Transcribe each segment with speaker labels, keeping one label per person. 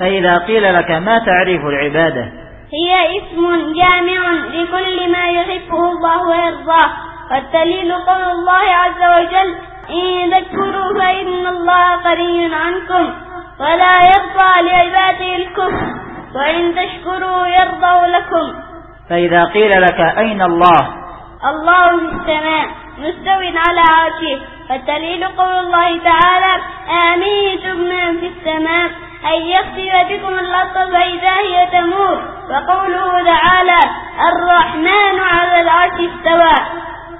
Speaker 1: فإذا قيل لك ما تعريف العبادة؟
Speaker 2: هي اسم جامع لكل ما يحبه الله ويرضاه والدليل قول الله عز وجل إن تكفروا فإن الله قري عنكم ولا يرضى لعباده الكفر وإن تشكروا يرضوا لكم.
Speaker 1: فإذا قيل لك أين الله؟
Speaker 2: الله في السماء مستو على عرشه فالدليل قول الله تعالى آمنتم من في السماء. أن يخسف بكم الأرض فإذا هي تمور. وقوله تعالى الرحمن على العرش استوى.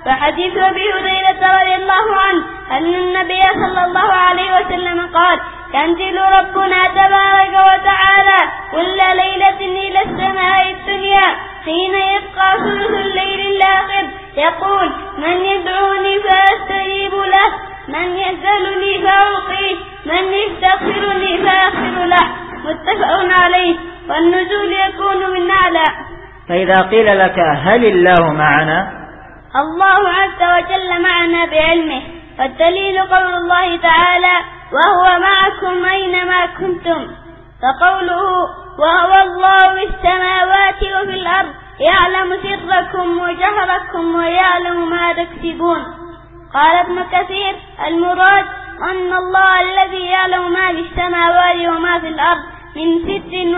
Speaker 2: فحديث أبي هريرة رضي الله عنه أن النبي صلى الله عليه وسلم قال ينزل ربنا تبارك وتعالى كل ليلة إلى السماء الدنيا حين يبقى ثلث الليل الآخر. يقول من يدعوني فأستجيب له. من يسألني متفق عليه والنزول يكون من أعلى.
Speaker 1: فإذا قيل لك هل الله معنا؟
Speaker 2: الله عز وجل معنا بعلمه والدليل قول الله تعالى وهو معكم أينما كنتم فقوله وهو الله في السماوات وفي الأرض يعلم سركم وجهركم ويعلم ما تكسبون قال ابن كثير المراد أن الله الذي يعلم ما في السماوات وما في الأرض min sitin